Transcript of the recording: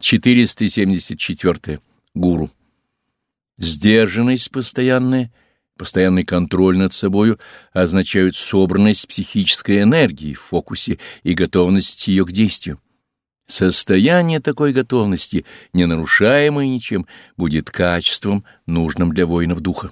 474. Гуру. Сдержанность постоянная, постоянный контроль над собою означают собранность психической энергии в фокусе и готовность ее к действию. Состояние такой готовности, не нарушаемое ничем, будет качеством, нужным для воинов духа.